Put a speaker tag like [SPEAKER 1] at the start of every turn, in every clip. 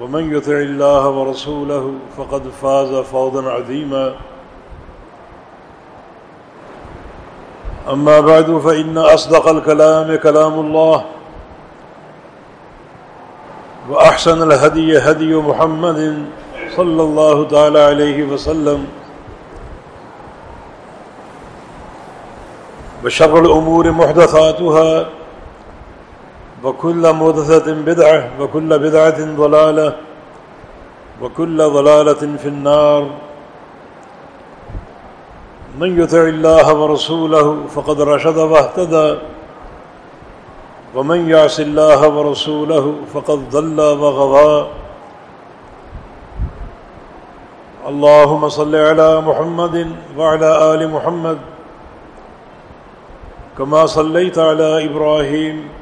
[SPEAKER 1] ومن يطع الله ورسوله فقد فاز فوضا عظيما. أما بعد فإن أصدق الكلام كلام الله وأحسن الهدي هدي محمد صلى الله تعالى عليه وسلم وشر الأمور محدثاتها وكل محدثة بدعة وكل بدعة ضلالة وكل ضلالة في النار. من يطع الله ورسوله فقد رشد واهتدى ومن يعص الله ورسوله فقد ضل وغضى. اللهم صل على محمد وعلى آل محمد كما صليت على إبراهيم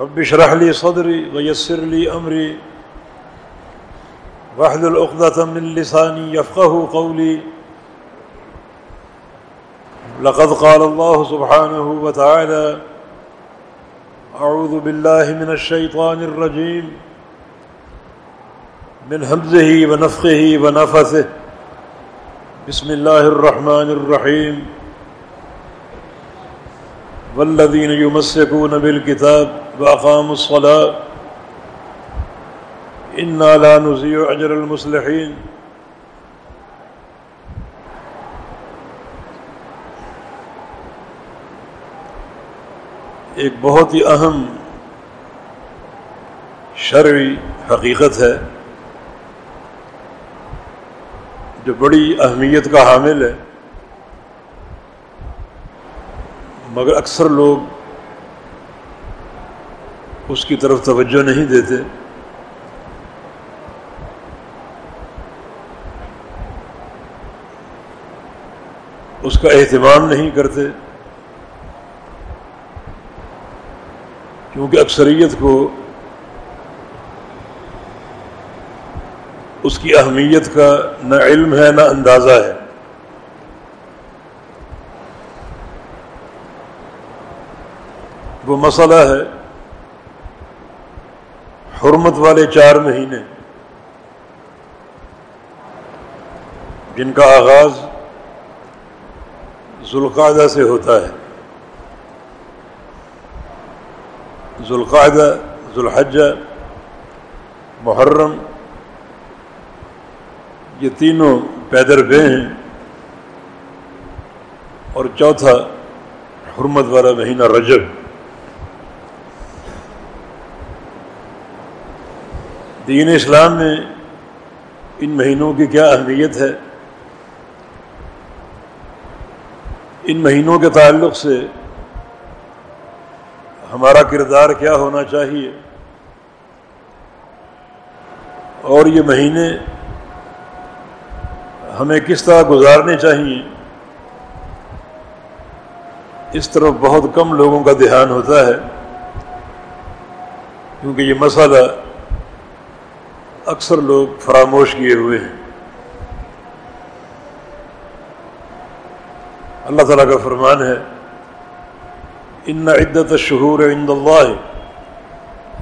[SPEAKER 1] رب اشرح لي صدري ويسر لي أمري. واحلل عقدة من لساني يفقه قولي. لقد قال الله سبحانه وتعالى أعوذ بالله من الشيطان الرجيم. من همزه ونفخه ونفثه. بسم الله الرحمن الرحيم. والذين يمسكون بالكتاب وأقاموا الصلاة. إنا لا نزيع أجر المصلحين. ایک بہت ہی اہم شرعی حقیقت ہے جو بڑی اہمیت کا حامل ہے، مگر اکثر لوگ اس کی طرف توجہ نہیں دیتے۔ اس کا اہتمام نہیں کرتے۔ کیونکہ اکثریت کو اس کی اہمیت کا نہ علم ہے نہ اندازہ ہے۔ وہ مسئلہ ہے۔ حرمت والے چار مہینے جن کا آغاز ذوالقاعدہ سے ہوتا ہے۔ ذوالقاعدہ ذوالحجہ، محرم، یہ تینوں پیدر بے ہیں اور چوتھا حرمت والا مہینہ رجب۔ دین اسلام میں ان مہینوں کی کیا اہمیت ہے؟ ان مہینوں کے تعلق سے ہمارا کردار کیا ہونا چاہیے؟ اور یہ مہینے ہمیں کس طرح گزارنے چاہیے؟ اس طرف بہت کم لوگوں کا دھیان ہوتا ہے، کیونکہ یہ مسئلہ اکثر لوگ فراموش کیے ہوئے ہیں اللہ تعالیٰ کا فرمان ہے ان عدت شہور عند اللہ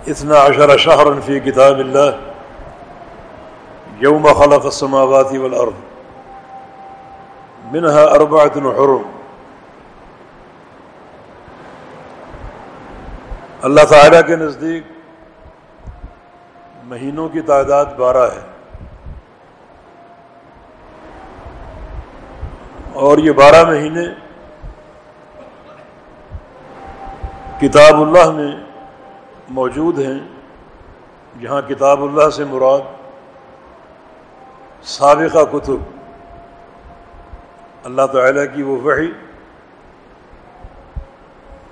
[SPEAKER 1] اتنا عشر شہر فی کتاب اللہ یوم خلق السماوات والارض منہا اربعت حرم اللہ تعالیٰ کے نزدیک مہینوں کی تعداد بارہ ہے۔ اور یہ بارہ مہینے کتاب اللہ میں موجود ہیں، جہاں کتاب اللہ سے مراد سابقہ کتب۔ اللہ تعالیٰ کی وہ وحی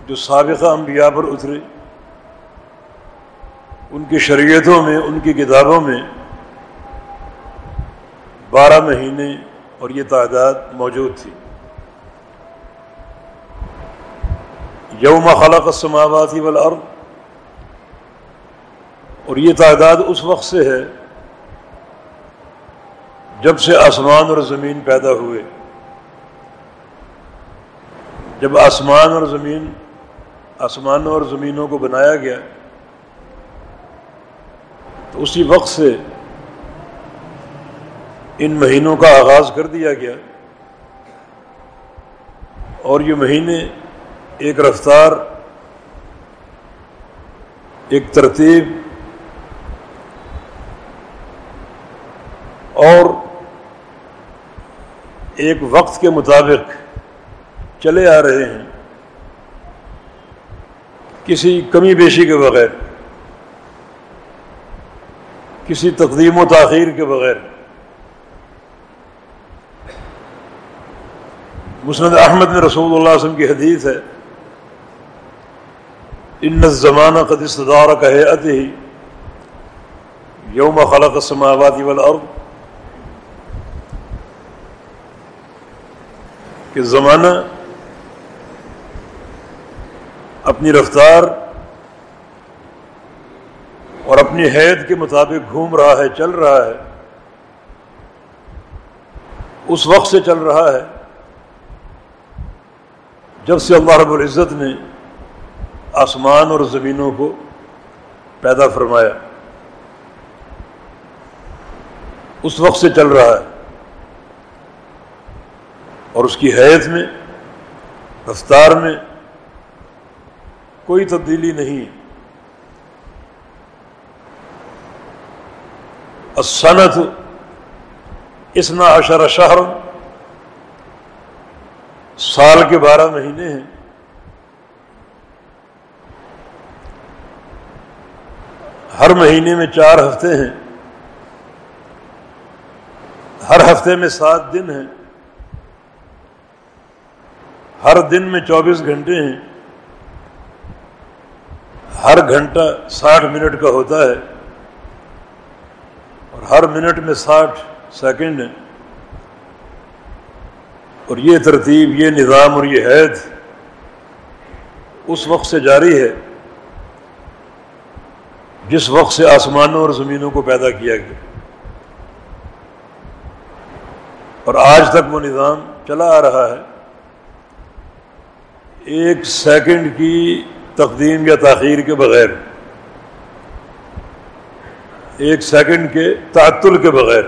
[SPEAKER 1] جو سابقہ انبیاء پر اترے۔ ان کی شریعتوں میں، ان کی کتابوں میں بارہ مہینے اور یہ تعداد موجود تھی۔ یوم خلق السماواتی والارض۔ اور یہ تعداد اس وقت سے ہے جب سے آسمان اور زمین پیدا ہوئے۔ جب آسمان اور زمین، آسمانوں اور زمینوں کو بنایا گیا تو اسی وقت سے ان مہینوں کا آغاز کر دیا گیا اور یہ مہینے ایک رفتار، ایک ترتیب اور ایک وقت کے مطابق چلے آ رہے ہیں کسی کمی بیشی کے بغیر۔ کسی تقدیم و تاخیر کے بغیر۔ مسند احمد میں رسول اللہ علیہ وسلم کی حدیث ہے، ان زمانہ استدار کا ہے ہی یوم خلق السماوات والارض کہ زمانہ اپنی رفتار اور اپنی حید کے مطابق گھوم رہا ہے، چل رہا ہے۔ اس وقت سے چل رہا ہے جب سے اللہ رب العزت نے آسمان اور زمینوں کو پیدا فرمایا۔ اس وقت سے چل رہا ہے اور اس کی حیث میں، رفتار میں کوئی تبدیلی نہیں۔ اسنت اسنا اشر شہر سال کے بارہ مہینے ہیں۔ ہر مہینے میں چار ہفتے ہیں۔ ہر ہفتے میں سات دن ہیں۔ ہر دن میں چوبیس گھنٹے ہیں۔ ہر گھنٹہ ساٹھ منٹ کا ہوتا ہے۔ ہر منٹ میں ساٹھ سیکنڈ ہے اور یہ ترتیب، یہ نظام اور یہ حید اس وقت سے جاری ہے جس وقت سے آسمانوں اور زمینوں کو پیدا کیا گیا۔ اور آج تک وہ نظام چلا آ رہا ہے۔ ایک سیکنڈ کی تقدیم یا تاخیر کے بغیر۔ ایک سیکنڈ کے تعطل کے بغیر۔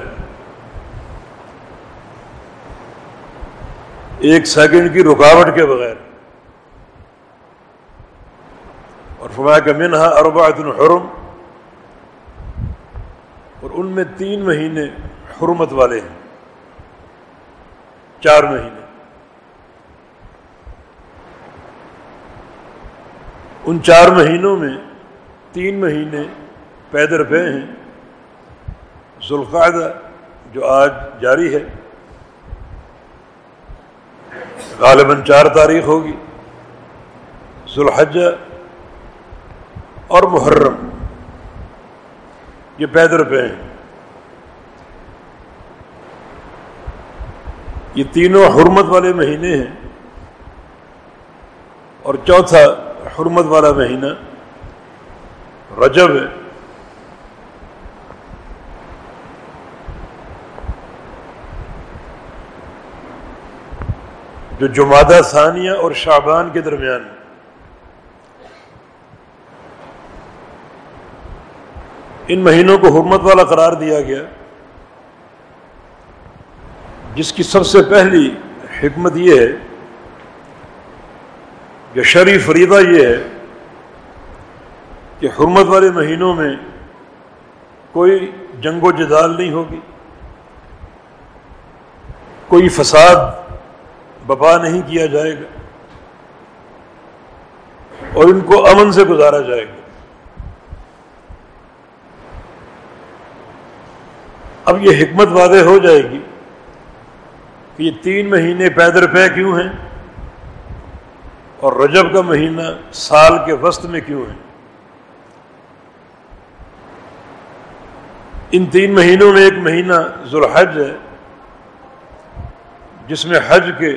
[SPEAKER 1] ایک سیکنڈ کی رکاوٹ کے بغیر۔ اور فرمایا کہ منہا اربعت حرم اور ان میں تین مہینے حرمت والے ہیں۔ چار مہینے۔ ان چار مہینوں میں تین مہینے پیدر پہ ہیں۔ ذوالقاعدہ جو آج جاری ہے، غالباً چار تاریخ ہوگی، ذوالحجہ اور محرم، یہ پیدر پہ ہیں۔ یہ تینوں حرمت والے مہینے ہیں اور چوتھا حرمت والا مہینہ رجب ہے۔ جو جمادہ ثانیہ اور شعبان کے درمیان ان مہینوں کو حرمت والا قرار دیا گیا، جس کی سب سے پہلی حکمت یہ ہے کہ شرع فریضہ یہ ہے کہ حرمت والے مہینوں میں کوئی جنگ و جدال نہیں ہوگی، کوئی فساد بپا نہیں کیا جائے گا اور ان کو امن سے گزارا جائے گا۔ اب یہ حکمت واضح ہو جائے گی کہ یہ تین مہینے پیدر پے کیوں ہیں اور رجب کا مہینہ سال کے وسط میں کیوں ہے ان تین مہینوں میں ایک مہینہ ذوالحج ہے جس میں حج کے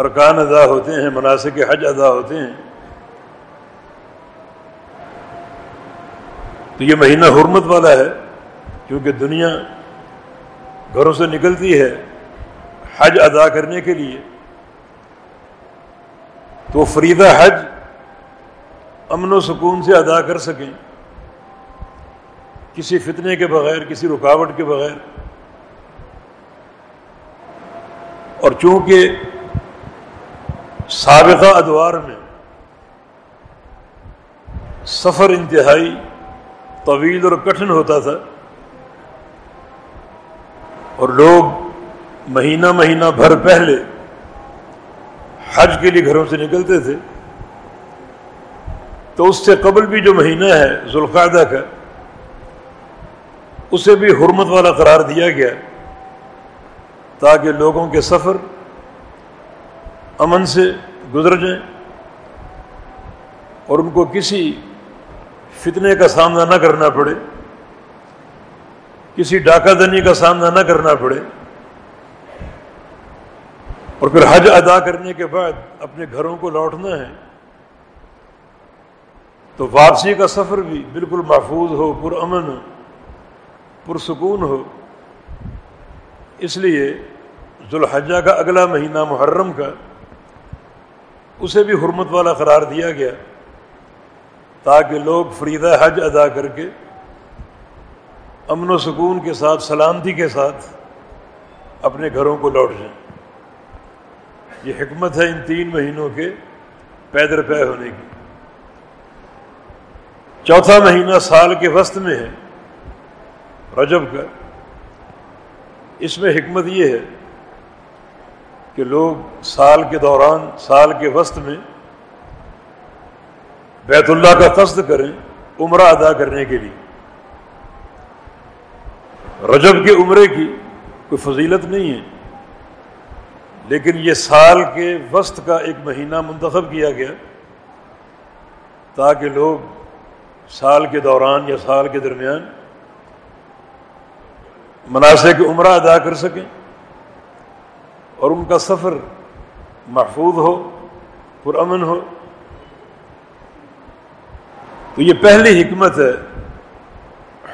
[SPEAKER 1] ارکان ادا ہوتے ہیں، مناسب حج ادا ہوتے ہیں۔ تو یہ مہینہ حرمت والا ہے، کیونکہ دنیا گھروں سے نکلتی ہے حج ادا کرنے کے لیے۔ تو فریدہ حج امن و سکون سے ادا کر سکیں۔ کسی فتنے کے بغیر، کسی رکاوٹ کے بغیر۔ اور چونکہ سابقہ ادوار میں سفر انتہائی طویل اور کٹھن ہوتا تھا اور لوگ مہینہ مہینہ بھر پہلے حج کے لیے گھروں سے نکلتے تھے تو اس سے قبل بھی جو مہینہ ہے ذوالقعدہ کا، اسے بھی حرمت والا قرار دیا گیا تاکہ لوگوں کے سفر امن سے گزر جائیں اور ان کو کسی فتنے کا سامنا نہ کرنا پڑے، کسی ڈاکہ دنی کا سامنا نہ کرنا پڑے۔ اور پھر حج ادا کرنے کے بعد اپنے گھروں کو لوٹنا ہے، تو واپسی کا سفر بھی بالکل محفوظ ہو، پرامن ہو، پرسکون ہو۔ اس لیے ذوالحجہ کا اگلا مہینہ محرم کا اسے بھی حرمت والا قرار دیا گیا تاکہ لوگ فریدہ حج ادا کر کے امن و سکون کے ساتھ، سلامتی کے ساتھ اپنے گھروں کو لوٹ جائیں۔ یہ حکمت ہے ان تین مہینوں کے پیدر پے ہونے کی۔ چوتھا مہینہ سال کے وسط میں ہے، رجب کا۔ اس میں حکمت یہ ہے کہ لوگ سال کے دوران، سال کے وسط میں بیت اللہ کا قصد کریں عمرہ ادا کرنے کے لیے۔ رجب کے عمرے کی کوئی فضیلت نہیں ہے، لیکن یہ سال کے وسط کا ایک مہینہ منتخب کیا گیا تاکہ لوگ سال کے دوران یا سال کے درمیان مناسب عمرہ ادا کر سکیں۔ اور ان کا سفر محفوظ ہو، پرامن ہو۔ تو یہ پہلی حکمت ہے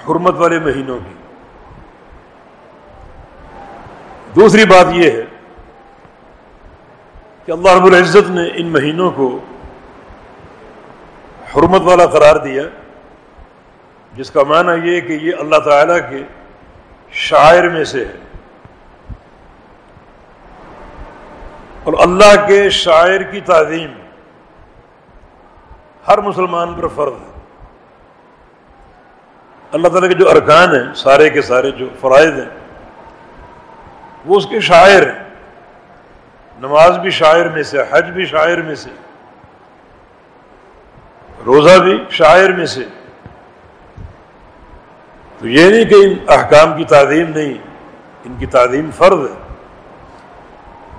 [SPEAKER 1] حرمت والے مہینوں کی۔ دوسری بات یہ ہے کہ اللہ رب العزت نے ان مہینوں کو حرمت والا قرار دیا، جس کا معنی یہ کہ یہ اللہ تعالیٰ کے شاعر میں سے ہے۔ اور اللہ کے شاعر کی تعظیم ہر مسلمان پر فرض ہے۔ اللہ تعالیٰ کے جو ارکان ہیں، سارے کے سارے جو فرائض ہیں، وہ اس کے شاعر ہیں۔ نماز بھی شاعر میں سے، حج بھی شاعر میں سے، روزہ بھی شاعر میں سے۔ تو یہ نہیں کہ ان احکام کی تعظیم نہیں، ان کی تعظیم فرض ہے۔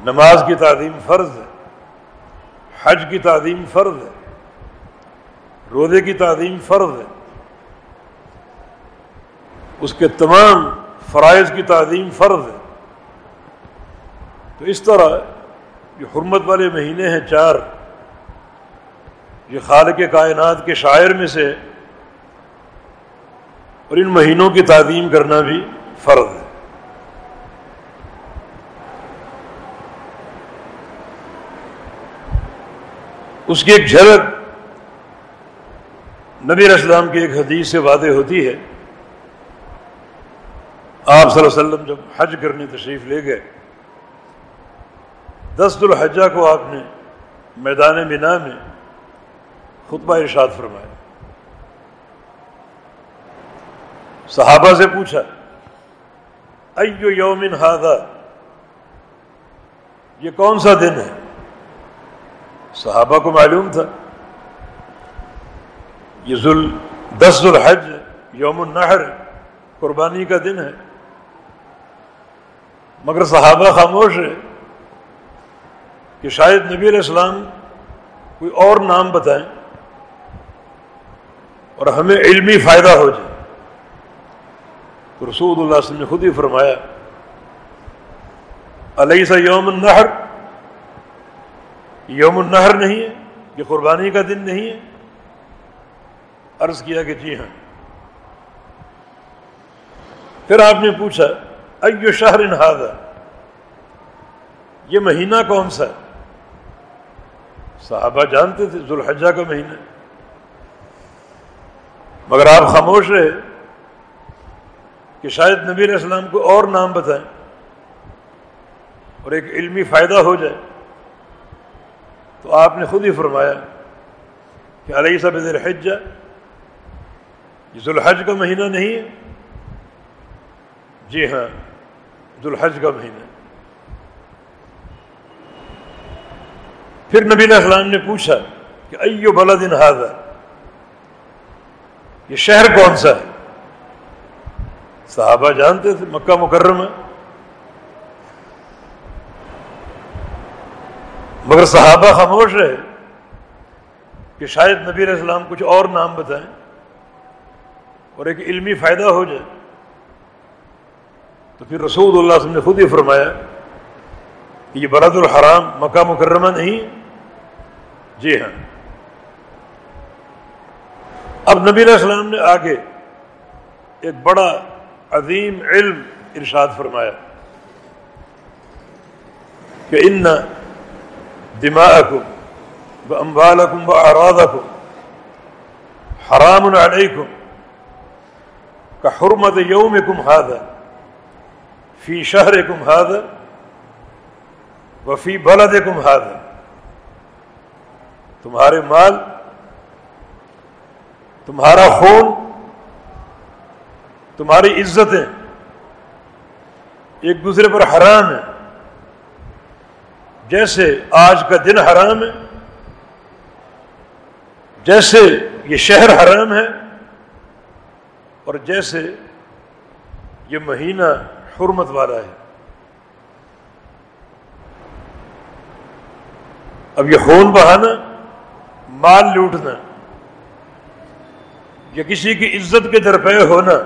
[SPEAKER 1] نماز کی تعظیم فرض ہے، حج کی تعظیم فرض ہے، روزے کی تعظیم فرض ہے۔ اس کے تمام فرائض کی تعظیم فرض ہے۔ تو اس طرح یہ حرمت والے مہینے ہیں چار۔ یہ خالق کائنات کے شاعر میں سے اور ان مہینوں کی تعظیم کرنا بھی فرض ہے۔ اس کی ایک جھلک نبی اسلام کی ایک حدیث سے وعدے ہوتی ہے۔ آپ صلی اللہ علیہ وسلم جب حج کرنے تشریف لے گئے دس الحجہ کو آپ نے میدان مینا میں خطبہ ارشاد فرمایا۔ صحابہ سے پوچھا، ایو یومن ہادا یہ کون سا دن ہے؟ صحابہ کو معلوم تھا۔ یہ ذل، دس الحج یوم النحر، قربانی کا دن ہے۔ مگر صحابہ خاموش ہے کہ شاید نبی علیہ السلام کوئی اور نام بتائیں اور ہمیں علمی فائدہ ہو جائے۔ تو رسول اللہ وسلم نے خود ہی فرمایا علیہ سا یوم النہر یوم النہر نہیں ہے، یہ قربانی کا دن نہیں ہے۔ عرض کیا کہ جی ہاں۔ پھر آپ نے پوچھا، ایو شہر انہادا یہ مہینہ کون سا ہے؟ صحابہ جانتے تھے، ذوالحجہ کا مہینہ۔ مگر آپ خاموش رہے کہ شاید نبی علیہ السلام کو اور نام بتائیں اور ایک علمی فائدہ ہو جائے۔ تو آپ نے خود ہی فرمایا کہ علیہ صاحب الحجہ یہ ذوالحج کا مہینہ نہیں ہے۔ جی ہاں ذوالحج کا مہینہ۔ پھر نبی علیہ السلام نے پوچھا کہ ایو بلد ان یہ شہر کون سا ہے؟ صحابہ جانتے تھے، مکہ مکرمہ۔ مگر صحابہ خاموش رہے کہ شاید نبی علیہ السلام کچھ اور نام بتائیں اور ایک علمی فائدہ ہو جائے۔ تو پھر رسول اللہ وسلم نے خود ہی فرمایا کہ یہ برد الحرام مکہ مکرمہ نہیں۔ جی ہاں۔ اب نبی علیہ السلام نے آگے ایک بڑا عظیم علم ارشاد فرمایا کہ ان دماغکم و اموالکم و اعراضکم حرام علیکم کا حرمت هذا فی شہرکم هذا وفی بلدکم هذا تمہارے مال، تمہارا خون، تمہاری عزتیں ایک دوسرے پر حرام ہے جیسے آج کا دن حرام ہے، جیسے یہ شہر حرام ہے، اور جیسے یہ مہینہ حرمت والا ہے۔ اب یہ خون بہانا، مال لوٹنا، یا کسی کی عزت کے درپے ہونا،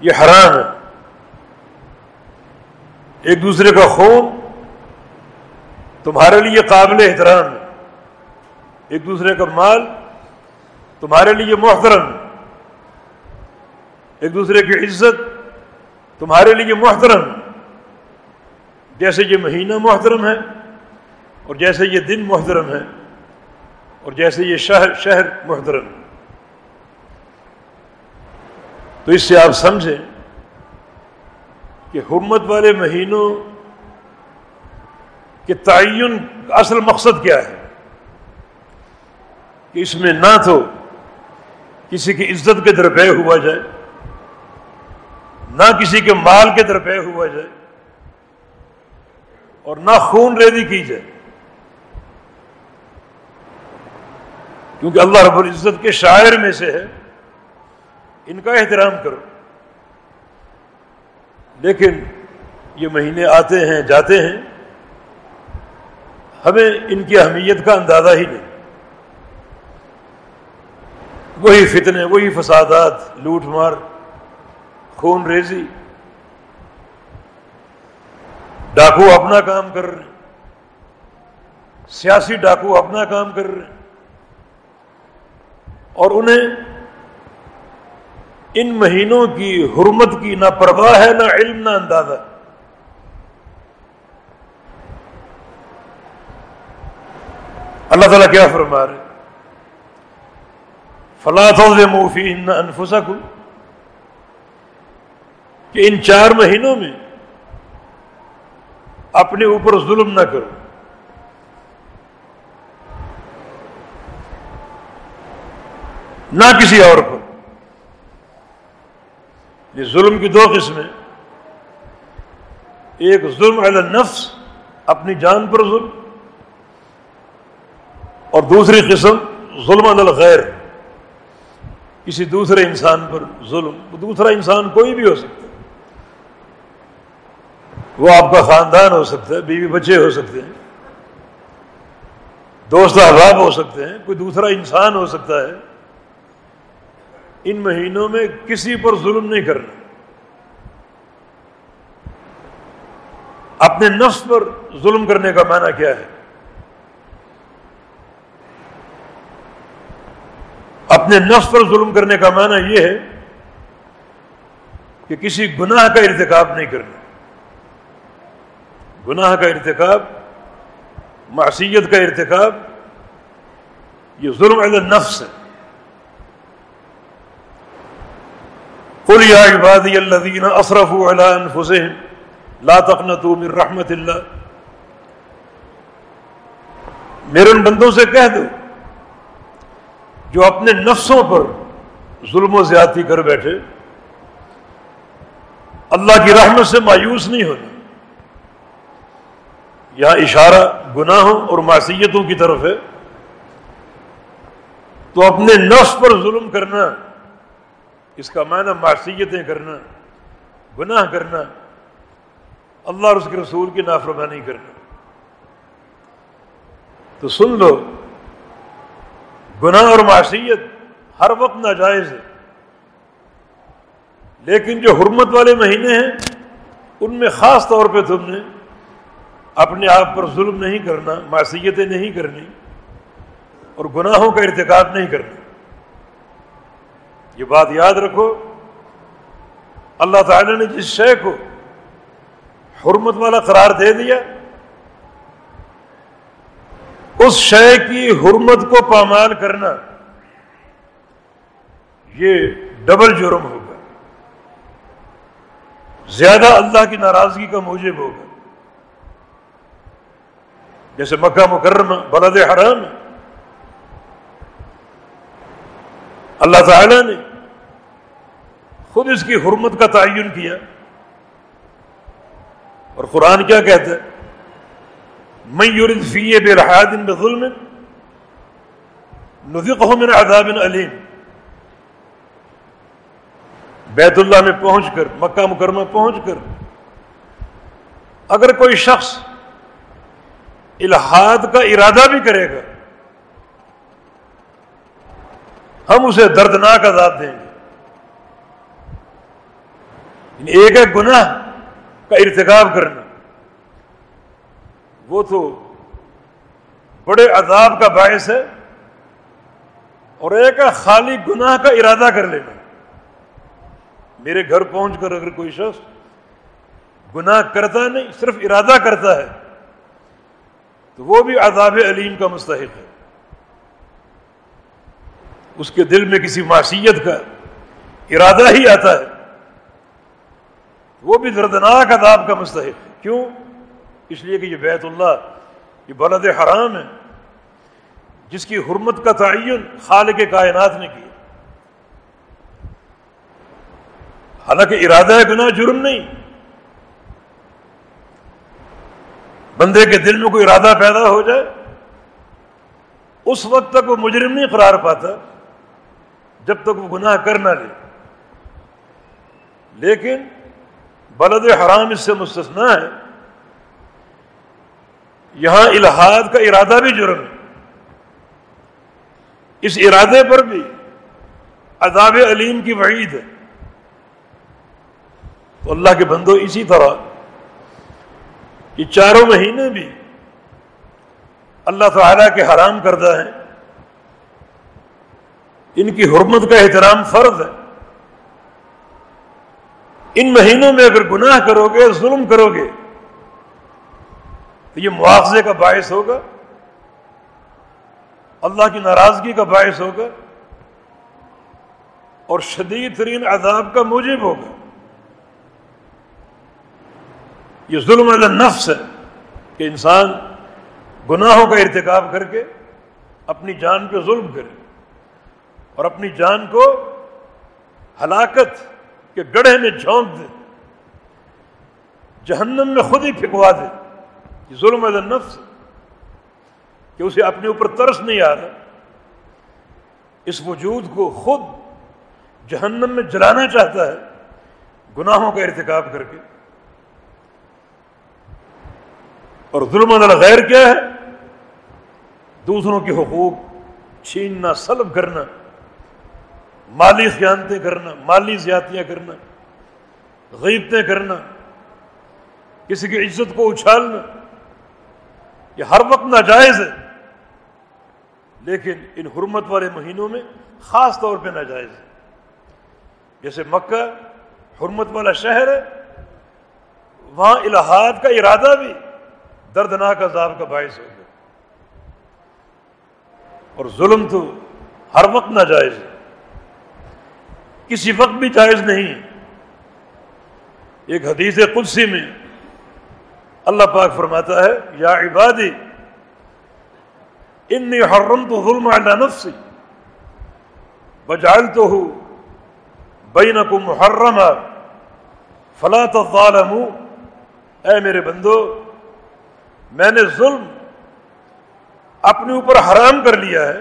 [SPEAKER 1] یہ حرام ہے۔ ایک دوسرے کا خون، تمہارے لیے قابل احترام، ایک دوسرے کا مال، تمہارے لیے محترم، ایک دوسرے کی عزت، تمہارے لیے محترم۔ جیسے یہ مہینہ محترم ہے، اور جیسے یہ دن محترم ہے، اور جیسے یہ شہر شہر محترم۔ تو اس سے آپ سمجھیں کہ حرمت والے مہینوں کے تعین کا اصل مقصد کیا ہے؟ کہ اس میں نہ تو کسی کی عزت کے درپے ہوا جائے، نہ کسی کے مال کے درپے ہوا جائے، اور نہ خون ریزی کی جائے۔ کیونکہ اللہ رب العزت کے شاعر میں سے ہے، ان کا احترام کرو۔ لیکن یہ مہینے آتے ہیں، جاتے ہیں، ہمیں ان کی اہمیت کا اندازہ ہی نہیں۔ وہی فتنے، وہی فسادات، لوٹ مار، خون ریزی، ڈاکو اپنا کام کر رہے ہیں، سیاسی ڈاکو اپنا کام کر رہے ہیں، اور انہیں ان مہینوں کی حرمت کی نہ پرواہ ہے، نہ علم، نہ اندازہ۔ اللہ تعالیٰ کیا فرما رہے فلاں موفی ان انفسا کہ ان چار مہینوں میں اپنے اوپر ظلم نہ کرو۔ نہ کسی اور کو یہ ظلم کی دو قسمیں ایک ظلم علی النفس، اپنی جان پر ظلم۔ اور دوسری قسم ظلم علی الغیر۔ کسی دوسرے انسان پر ظلم دوسرا انسان کوئی بھی ہو سکتا وہ آپ کا خاندان ہو سکتا ہے، بیوی بچے ہو سکتے ہیں۔ دوست احباب ہو سکتے ہیں، کوئی دوسرا انسان ہو سکتا ہے۔ ان مہینوں میں کسی پر ظلم نہیں کرنا۔ اپنے نفس پر ظلم کرنے کا معنی کیا ہے؟ اپنے نفس پر ظلم کرنے کا معنی یہ ہے کہ کسی گناہ کا ارتکاب نہیں کرنا۔ گناہ کا ارتکاب، معصیت کا ارتکاب، یہ ظلم علی النفس ہے۔ قل یا عبادی الذین اصرفوا علی انفسهم لا تقنطوا من رحمت اللہ میرے ان بندوں سے کہہ دو جو اپنے نفسوں پر ظلم و زیادتی کر بیٹھے. اللہ کی رحمت سے مایوس نہیں ہونا. یہاں اشارہ گناہوں اور معصیتوں کی طرف ہے. تو اپنے نفس پر ظلم کرنا اس کا معنی معصیتیں کرنا، گناہ کرنا، اللہ اور اس کے رسول کی نافرمانی کرنا۔ تو سن لو، گناہ اور معصیت ہر وقت ناجائز ہے۔ لیکن جو حرمت والے مہینے ہیں، ان میں خاص طور پہ تم نے اپنے آپ پر ظلم نہیں کرنا، معصیتیں نہیں کرنی اور گناہوں کا ارتکاب نہیں کرنا۔ یہ بات یاد رکھو، اللہ تعالی نے جس شے کو حرمت والا قرار دے دیا، اس شے کی حرمت کو پامال کرنا یہ ڈبل جرم ہوگا۔ زیادہ اللہ کی ناراضگی کا موجب ہوگا۔ جیسے مکہ مکرمہ، بلد حرام۔ اللہ تعالی نے خود اس کی حرمت کا تعین کیا اور قرآن کیا کہتا ہے؟ میں یورد فی بے رحادن بے ظلم من عذاب علیم بیت اللہ میں پہنچ کر، مکہ مکرمہ پہنچ کر، اگر کوئی شخص الحاد کا ارادہ بھی کرے گا ہم اسے دردناک عذاب دیں گے۔ یعنی ایک ایک گناہ کا ارتکاب کرنا۔ وہ تو بڑے عذاب کا باعث ہے اور ایک خالی گناہ کا ارادہ کر لینا۔ میرے گھر پہنچ کر اگر کوئی شخص گناہ کرتا نہیں، صرف ارادہ کرتا ہے، تو وہ بھی عذاب علیم کا مستحق ہے۔ اس کے دل میں کسی معصیت کا ارادہ ہی آتا ہے۔ وہ بھی دردناک عذاب کا مستحق۔ ہے کیوں؟ اس لیے کہ یہ بیت اللہ، یہ بلد حرام ہے۔ جس کی حرمت کا تعین خالق کائنات نے کیا۔ حالانکہ ارادہ گناہ جرم نہیں۔ بندے کے دل میں کوئی ارادہ پیدا ہو جائے، اس وقت تک وہ مجرم نہیں قرار پاتا۔ جب تک وہ گناہ کر نہ لے۔ لیکن بلد حرام اس سے مستثنا ہے۔ یہاں الحاد کا ارادہ بھی جرم ہے۔ اس ارادے پر بھی عذاب علیم کی وعید ہے۔ تو اللہ کے بندو اسی طرح یہ چاروں مہینے بھی اللہ تعالیٰ کے حرام کردہ ہیں۔ ان کی حرمت کا احترام فرض ہے۔ ان مہینوں میں اگر گناہ کرو گے ظلم کرو گے تو یہ مواخذے کا باعث ہوگا۔ اللہ کی ناراضگی کا باعث ہوگا۔ اور شدید ترین عذاب کا موجب ہوگا۔ یہ ظلم نفس ہے کہ انسان گناہوں کا ارتکاب کر کے اپنی جان پہ ظلم کرے۔ اور اپنی جان کو ہلاکت کے گڑھے میں جھونک دے۔ جہنم میں خود ہی پھکوا دے۔ یہ ظلم نفس کہ اسے اپنے اوپر ترس نہیں آ رہا۔ اس وجود کو خود جہنم میں جلانا چاہتا ہے۔ گناہوں کا ارتکاب کر کے۔ اور ظلم غیر کیا ہے؟ دوسروں کے حقوق چھیننا، سلب کرنا۔ مالی خیانتیں کرنا، مالی زیادتیاں کرنا، غیبتیں کرنا، کسی کی عزت کو اچھالنا، یہ ہر وقت ناجائز ہے۔ لیکن ان حرمت والے مہینوں میں خاص طور پہ ناجائز ہے۔ جیسے مکہ حرمت والا شہر ہے، وہاں الہاد کا ارادہ بھی دردناک عذاب کا باعث ہو گیا اور ظلم تو ہر وقت ناجائز ہے۔ کسی وقت بھی جائز نہیں۔ ایک حدیث قدسی میں اللہ پاک فرماتا ہے، یا عبادی، انی حرم تو ظلم نفسی بجال تو ہوں بین کو محرم فلاں اے میرے بندو، میں نے ظلم اپنے اوپر حرام کر لیا ہے۔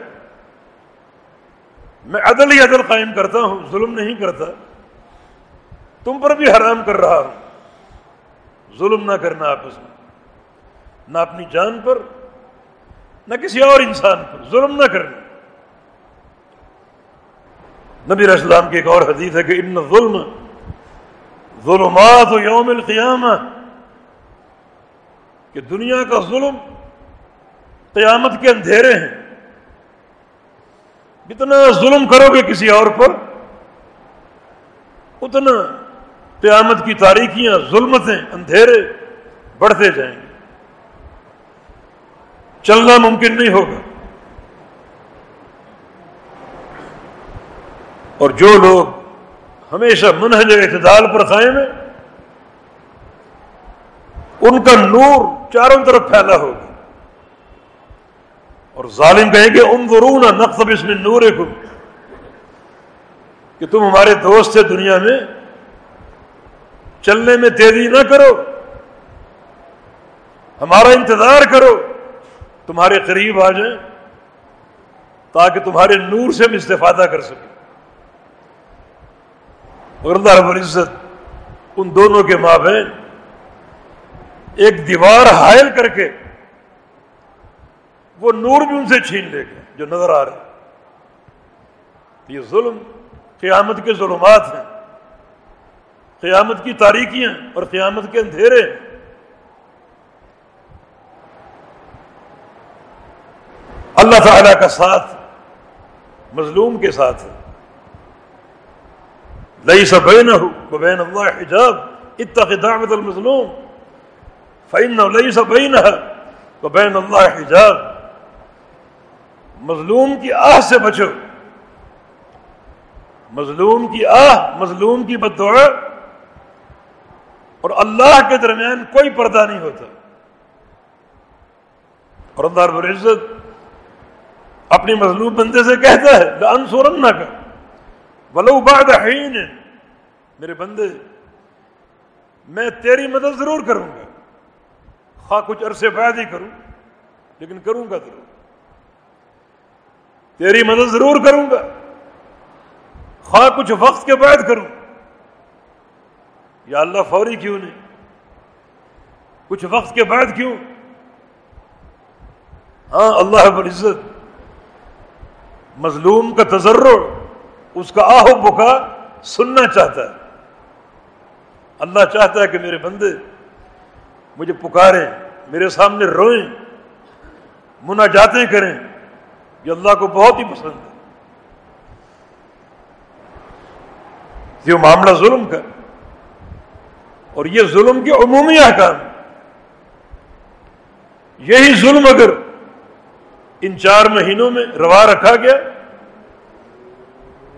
[SPEAKER 1] میں عدل ہی عدل قائم کرتا ہوں، ظلم نہیں کرتا۔ تم پر بھی حرام کر رہا ہوں۔ ظلم نہ کرنا آپس میں۔ نہ اپنی جان پر، نہ کسی اور انسان پر۔ ظلم نہ کرنا۔ نبی السلام کی ایک اور حدیث ہے کہ ان ظلم ظلمات و یوم القیامہ۔ کہ دنیا کا ظلم قیامت کے اندھیرے ہیں۔ جتنا ظلم کرو گے کسی اور پر، اتنا قیامت کی تاریخیاں ظلمتیں اندھیرے بڑھتے جائیں گے۔ چلنا ممکن نہیں ہوگا۔ اور جو لوگ ہمیشہ منہج اعتدال پر قائم ہیں، ان کا نور چاروں طرف پھیلا ہوگا۔ اور ظالم کہیں گے ان ضرور نقصب اس میں نور کہ تم ہمارے دوست تھے دنیا میں، چلنے میں تیزی نہ کرو۔ ہمارا انتظار کرو۔ تمہارے قریب آ جائیں، تاکہ تمہارے نور سے ہم استفادہ کر سکیں۔ اور اللہ رب العزت ان دونوں کے ماں بہن ایک دیوار حائل کر کے وہ نور بھی ان سے چھین لے گا جو نظر آ رہا ہے یہ ظلم قیامت کے ظلمات ہیں۔ قیامت کی تاریکیاں اور قیامت کے اندھیرے۔ اللہ تعالی کا ساتھ مظلوم کے ساتھ ہے۔ لئی سب ہو بین اللہ حجاب۔ اتق دعوت المظلوم۔ فعن لئی سب بین اللہ حجاب۔ مظلوم کی آہ سے بچو۔ مظلوم کی آہ، مظلوم کی بدعا۔ اور اللہ کے درمیان کوئی پردہ نہیں ہوتا۔ اور اللہ رب العزت اپنی مظلوم بندے سے کہتا ہے انسورن نہ کر ولو بعد حین۔ میرے بندے، میں تیری مدد ضرور کروں گا۔ خواہ کچھ عرصے بعد ہی کروں، لیکن کروں گا ضرور۔ تیری مدد ضرور کروں گا۔ خواہ کچھ وقت کے بعد کروں۔ یا اللہ فوری کیوں نہیں؟ کچھ وقت کے بعد کیوں؟ ہاں اللہ عزت مظلوم کا تجرر اس کا آہو بکا سننا چاہتا ہے۔ اللہ چاہتا ہے کہ میرے بندے مجھے پکاریں، میرے سامنے روئیں، مناجاتیں کریں۔ یہ اللہ کو بہت ہی پسند ہے۔ یہ معاملہ ظلم کا اور یہ ظلم کے عمومی احکام۔ یہی ظلم اگر ان چار مہینوں میں روا رکھا گیا،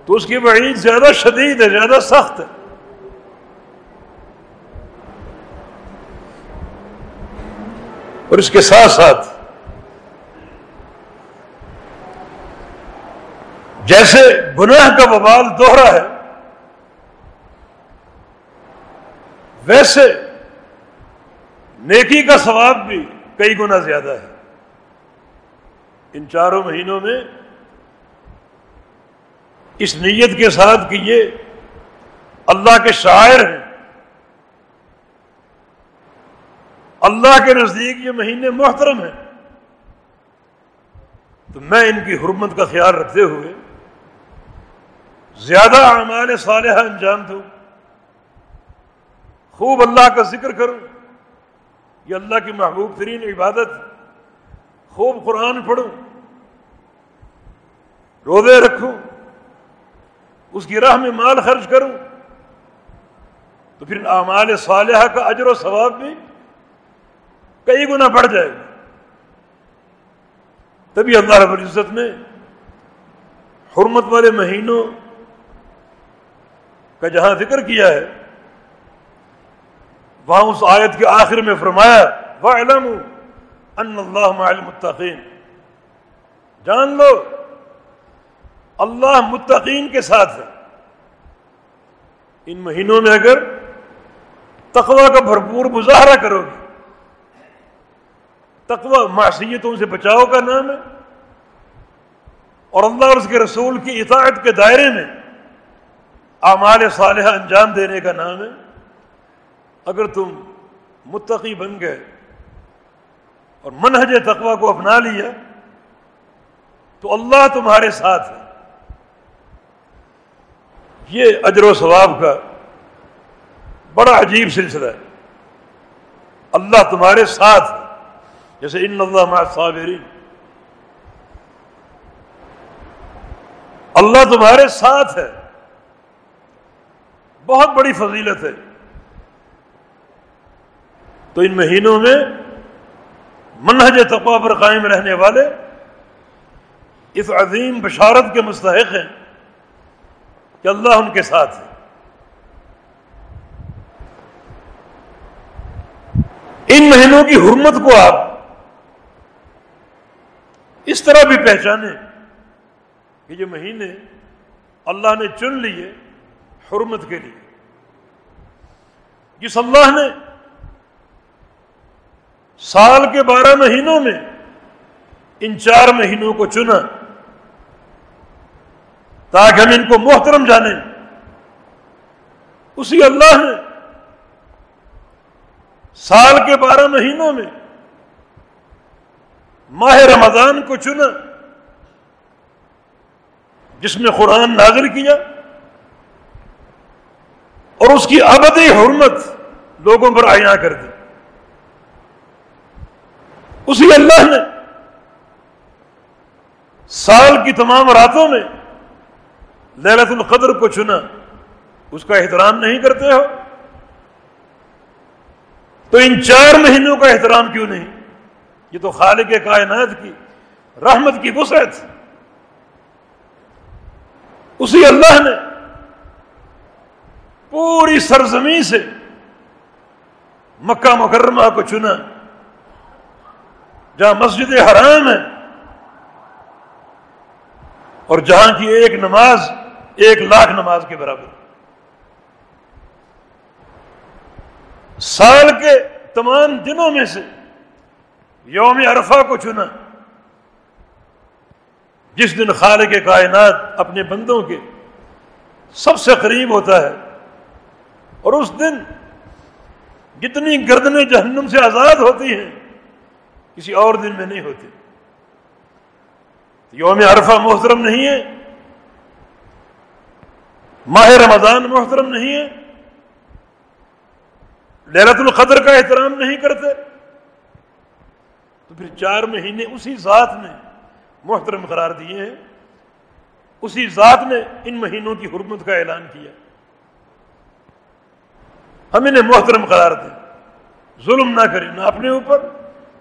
[SPEAKER 1] تو اس کی وعید زیادہ شدید ہے، زیادہ سخت ہے۔ اور اس کے ساتھ ساتھ جیسے گناہ کا بوال دوہرا ہے، ویسے نیکی کا ثواب بھی کئی گنا زیادہ ہے۔ ان چاروں مہینوں میں اس نیت کے ساتھ کہ یہ اللہ کے شاعر ہیں۔ اللہ کے نزدیک یہ مہینے محترم ہیں۔ تو میں ان کی حرمت کا خیال رکھتے ہوئے زیادہ اعمال صالحہ انجام دوں خوب اللہ کا ذکر کروں یہ اللہ کی محبوب ترین عبادت۔ خوب قرآن پڑھوں روزے رکھوں اس کی راہ میں مال خرچ کروں تو پھر اعمال صالحہ کا اجر و ثواب بھی کئی گنا بڑھ جائے گا۔ تبھی اللہ رب العزت نے حرمت والے مہینوں کا جہاں ذکر کیا ہے، وہاں اس آیت کے آخر میں فرمایا وَعْلَمُ ان اللہ مع جان لو، اللہ متقین کے ساتھ ہے۔ ان مہینوں میں اگر تقوی کا بھرپور مظاہرہ کرو گے، تقوی معصیتوں سے بچاؤ کا نام ہے، اور اللہ اور اس کے رسول کی اطاعت کے دائرے میں اعمال صالحہ انجام دینے کا نام ہے۔ اگر تم متقی بن گئے اور منہج تقوی کو اپنا لیا، تو اللہ تمہارے ساتھ ہے۔ یہ اجر و ثواب کا بڑا عجیب سلسلہ ہے۔ اللہ تمہارے ساتھ ہے۔ جیسے ان اللہ مع صابرین اللہ تمہارے ساتھ ہے۔ بہت بڑی فضیلت ہے۔ تو ان مہینوں میں منہج تقوا پر قائم رہنے والے اس عظیم بشارت کے مستحق ہیں کہ اللہ ان کے ساتھ ہے ان مہینوں کی حرمت کو آپ اس طرح بھی پہچانے کہ یہ مہینے اللہ نے چن لیے حرمت کے لیے۔ جس اللہ نے سال کے بارہ مہینوں میں ان چار مہینوں کو چنا، تاکہ ہم ان کو محترم جانیں۔ اسی اللہ نے سال کے بارہ مہینوں میں ماہ رمضان کو چنا، جس میں قرآن نازل کیا۔ اور اس کی ابدی حرمت لوگوں پر آیا کر دی۔ اسی اللہ نے سال کی تمام راتوں میں للت القدر کو چنا۔ اس کا احترام نہیں کرتے ہو؟ تو ان چار مہینوں کا احترام کیوں نہیں؟ یہ تو خالق کائنات کی رحمت کی وسعت۔ اسی اللہ نے پوری سرزمین سے مکہ مکرمہ کو چنا۔ جہاں مسجد حرام ہے۔ اور جہاں کی ایک نماز، ایک لاکھ نماز کے برابر۔ سال کے تمام دنوں میں سے یوم عرفہ کو چنا۔ جس دن خالق کائنات اپنے بندوں کے سب سے قریب ہوتا ہے۔ اور اس دن جتنی گردنیں جہنم سے آزاد ہوتی ہیں، کسی اور دن میں نہیں ہوتی۔ یوم عرفہ محترم نہیں ہے، ماہ رمضان محترم نہیں ہے لہرت القدر کا احترام نہیں کرتے، تو پھر چار مہینے اسی ذات نے محترم قرار دیے ہیں، اسی ذات نے ان مہینوں کی حرمت کا اعلان کیا۔ ہم انہیں محترم قرار دیں۔ ظلم نہ کریں، نہ اپنے اوپر،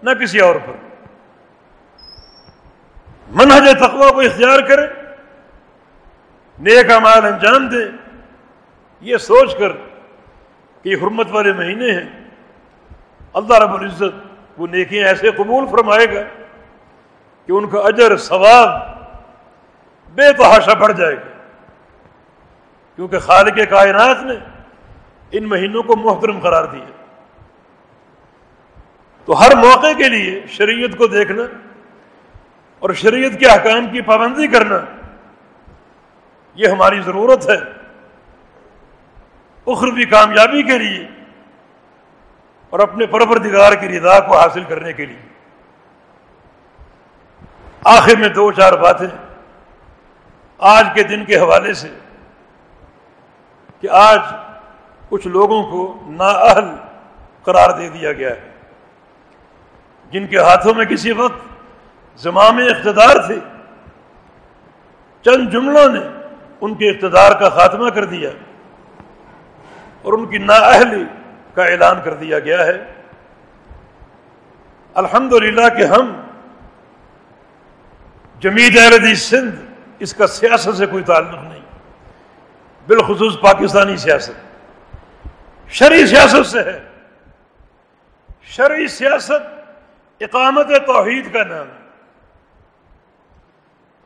[SPEAKER 1] نہ کسی اور پر۔ منہج تقوی کو اختیار کریں۔ نیک مال انجام دیں۔ یہ سوچ کر کہ یہ حرمت والے مہینے ہیں۔ اللہ رب العزت وہ نیکیاں ایسے قبول فرمائے گا کہ ان کا اجر، ثواب بے تحاشا بڑھ جائے گا۔ کیونکہ خالق کائنات نے ان مہینوں کو محترم قرار دیا۔ تو ہر موقع کے لیے شریعت کو دیکھنا اور شریعت کے احکام کی پابندی کرنا، یہ ہماری ضرورت ہے۔ اخروی کامیابی کے لیے اور اپنے پروردگار کی رضا کو حاصل کرنے کے لیے۔ آخر میں دو چار باتیں۔ آج کے دن کے حوالے سے کہ آج کچھ لوگوں کو نااہل قرار دے دیا گیا ہے۔ جن کے ہاتھوں میں کسی وقت زمام اقتدار تھے، چند جملوں نے ان کے اقتدار کا خاتمہ کر دیا اور ان کی نااہلی کا اعلان کر دیا گیا ہے۔ الحمد کہ ہم جمید اہل سندھ اس کا سیاست سے کوئی تعلق نہیں، بالخصوص پاکستانی سیاست۔ شرعی سیاست سے ہے۔ شرعی سیاست اقامت توحید کا نام ہے۔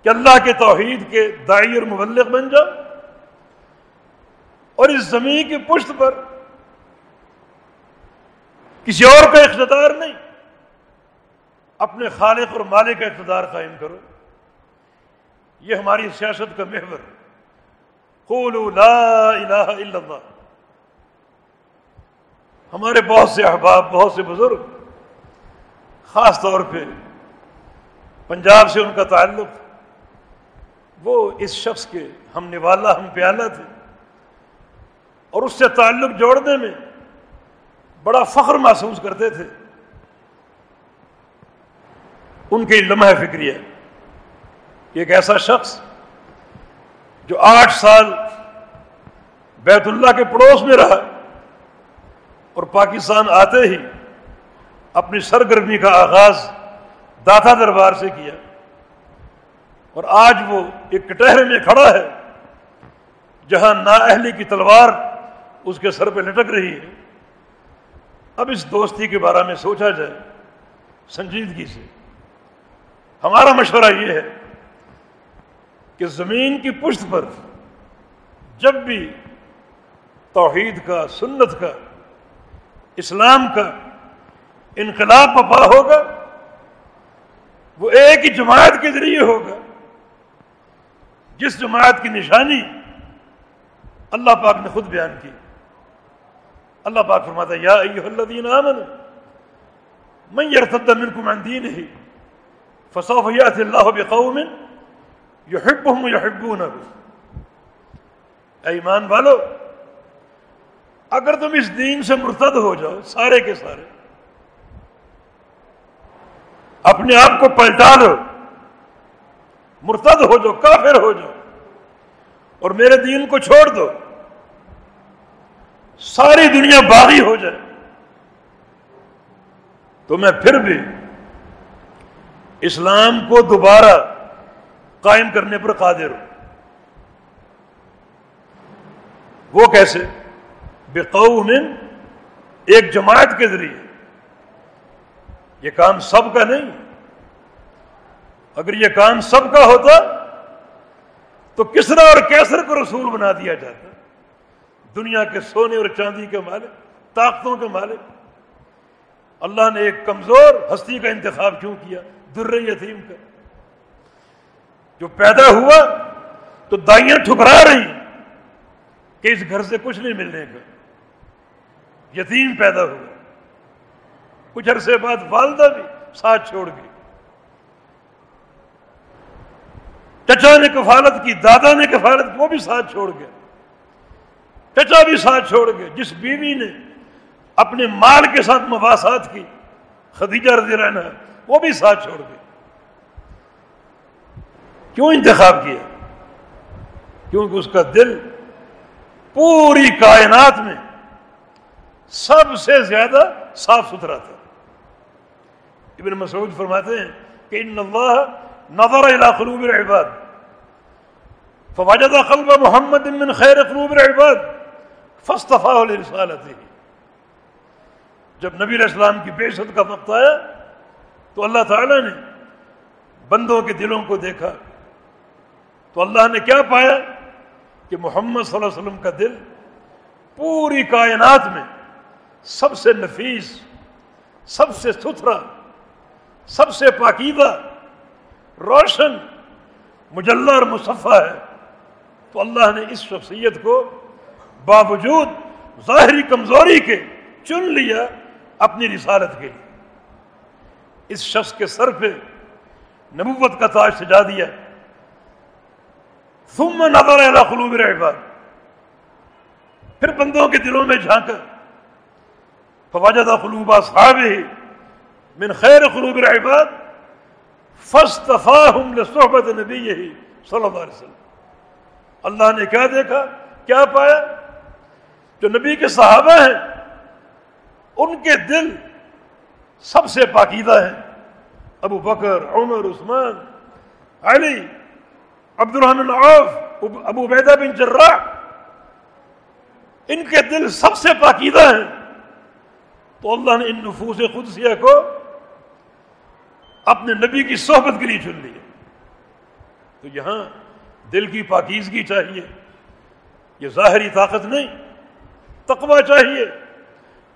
[SPEAKER 1] کہ اللہ کے توحید کے دائی اور مبلغ بن جاؤ۔ اور اس زمین کی پشت پر کسی اور کا اقتدار نہیں۔ اپنے خالق اور مالک کا اقتدار قائم کرو۔ یہ ہماری سیاست کا محور قولوا لا الہ الا اللہ۔ ہمارے بہت سے احباب، بہت سے بزرگ، خاص طور پہ پنجاب سے ان کا تعلق، وہ اس شخص کے ہم نوالا ہم پیالہ تھے۔ اور اس سے تعلق جوڑنے میں بڑا فخر محسوس کرتے تھے۔ ان کی لمحہ فکری ہے ایک ایسا شخص جو آٹھ سال بیت اللہ کے پڑوس میں رہا۔ اور پاکستان آتے ہی اپنی سرگرمی کا آغاز داتا دربار سے کیا۔ اور آج وہ ایک کٹہرے میں کھڑا ہے، جہاں نااہلی کی تلوار اس کے سر پہ لٹک رہی ہے۔ اب اس دوستی کے بارے میں سوچا جائے سنجیدگی سے۔ ہمارا مشورہ یہ ہے کہ زمین کی پشت پر جب بھی توحید کا، سنت کا اسلام کا انقلاب پپا ہوگا، وہ ایک ہی جماعت کے ذریعے ہوگا۔ جس جماعت کی نشانی اللہ پاک نے خود بیان کی۔ اللہ پاک فرماتا یا ایوہ الذین آمنوا، من یرتد منکم عن دینہ، فسوف یأتی اللہ بقوم یحبهم یحبونہ۔ ایمان والو اگر تم اس دین سے مرتد ہو جاؤ، سارے کے سارے، اپنے آپ کو پلٹا لو مرتد ہو جاؤ، کافر ہو جاؤ، اور میرے دین کو چھوڑ دو، ساری دنیا باغی ہو جائے۔ تو میں پھر بھی اسلام کو دوبارہ قائم کرنے پر قادر ہوں۔ وہ کیسے؟ بے ایک جماعت کے ذریعے۔ یہ کام سب کا نہیں۔ اگر یہ کام سب کا ہوتا تو کسرا اور کیسر کو رسول بنا دیا جاتا۔ دنیا کے سونے اور چاندی کے مالک، طاقتوں کے مالک۔ اللہ نے ایک کمزور ہستی کا انتخاب کیوں کیا؟ در یتیم کا۔ جو پیدا ہوا تو دائیاں ٹھکرا رہی کہ اس گھر سے کچھ نہیں ملنے کا۔ یتیم پیدا ہوا کچھ عرصے بعد والدہ بھی ساتھ چھوڑ گئی۔ چچا نے کفالت کی، دادا نے کفالت کی وہ بھی ساتھ چھوڑ گیا چچا بھی ساتھ چھوڑ گئے۔ جس بیوی نے اپنے مال کے ساتھ مباحثات کی، خدیجہ رضی اللہ عنہ، وہ بھی ساتھ چھوڑ گئے۔ کیوں انتخاب کیا؟ کیونکہ اس کا دل پوری کائنات میں سب سے زیادہ صاف ستھرا تھا۔ ابن مسعود فرماتے ہیں کہ ان اللہ نظر الى قلوب العباد۔ فوجد قلب محمد من خیر قلوب العباد۔ فاصطفاه لرسالته۔ جب نبی علیہ السلام کی بے کا وقت آیا، تو اللہ تعالی نے بندوں کے دلوں کو دیکھا۔ تو اللہ نے کیا پایا؟ کہ محمد صلی اللہ علیہ وسلم کا دل پوری کائنات میں سب سے نفیس، سب سے ستھرا، سب سے پاکیدہ روشن، مجلہ اور مصفہ ہے۔ تو اللہ نے اس شخصیت کو باوجود ظاہری کمزوری کے چن لیا اپنی رسالت کے لیے۔ اس شخص کے سر پہ نبوت کا تاج سجا دیا۔ ثم نظر الى قلوب العباد۔ پھر بندوں کے دلوں میں جھانکا۔ فوجد قلوب اصحابہ من خیر قلوب العباد، فاستفاهم لصحبت نبیہ صلی اللہ علیہ وسلم. اللہ نے کیا دیکھا؟ کیا پایا؟ جو نبی کے صحابہ ہیں، ان کے دل سب سے پاکیدہ ہیں۔ ابو بکر، عمر، عثمان، علی عبد الرحمن عوف، ابو بیدہ بن جراح، ان کے دل سب سے پاکیدہ ہیں۔ تو اللہ نے ان نفوس قدسیہ کو اپنے نبی کی صحبت کے لیے چن لیا۔ تو یہاں دل کی پاکیزگی چاہیے، یہ ظاہری طاقت نہیں، تقوی چاہیے۔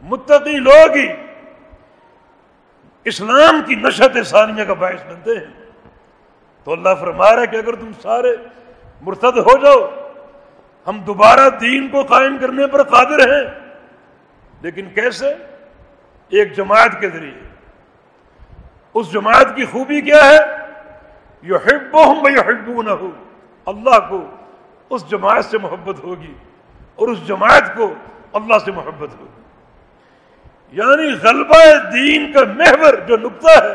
[SPEAKER 1] متقی لوگ ہی اسلام کی نشت ثانیہ کا باعث بنتے ہیں۔ تو اللہ فرما رہا ہے کہ اگر تم سارے مرتد ہو جاؤ، ہم دوبارہ دین کو قائم کرنے پر قادر ہیں۔ لیکن کیسے؟ ایک جماعت کے ذریعے۔ اس جماعت کی خوبی کیا ہے؟ یہ ہبو نہ ہو اللہ کو اس جماعت سے محبت ہوگی اور اس جماعت کو اللہ سے محبت ہوگی۔ یعنی غلبہ دین کا محور جو نقطہ ہے،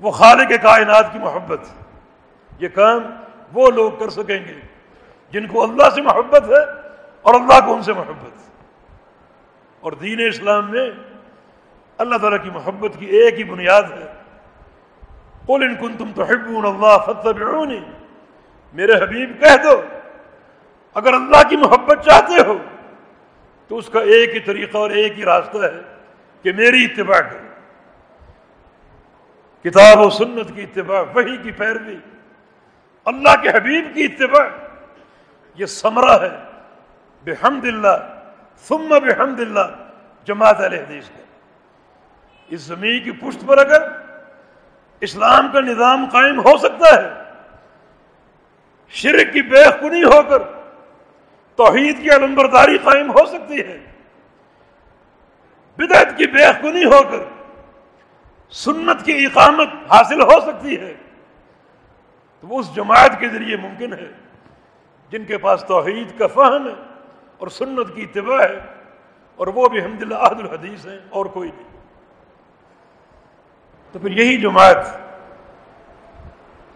[SPEAKER 1] وہ خالق کائنات کی محبت۔ یہ کام وہ لوگ کر سکیں گے جن کو اللہ سے محبت ہے اور اللہ کو ان سے محبت۔ اور دین اسلام میں اللہ تعالیٰ کی محبت کی ایک ہی بنیاد ہے۔ قل ان کن تم تو اللہ فتح میرے حبیب کہہ دو، اگر اللہ کی محبت چاہتے ہو، تو اس کا ایک ہی طریقہ اور ایک ہی راستہ ہے کہ میری اتباع کرو۔ کتاب و سنت کی اتباع وہی کی پیروی، اللہ کے حبیب کی اتباع، یہ سمرہ ہے۔ بحمد اللہ، ثم بحمد اللہ، جماعت علیہ حدیث کا۔ اس زمین کی پشت پر اگر اسلام کا نظام قائم ہو سکتا ہے، شرک کی بے کنی ہو کر توحید کی علمبرداری قائم ہو سکتی ہے، بدعت کی بے کنی ہو کر سنت کی اقامت حاصل ہو سکتی ہے، تو وہ اس جماعت کے ذریعے ممکن ہے جن کے پاس توحید کا فہم ہے اور سنت کی اتباع ہے، اور وہ بھی حمد اللہ عہد الحدیث ہیں، اور کوئی نہیں۔ تو پھر یہی جماعت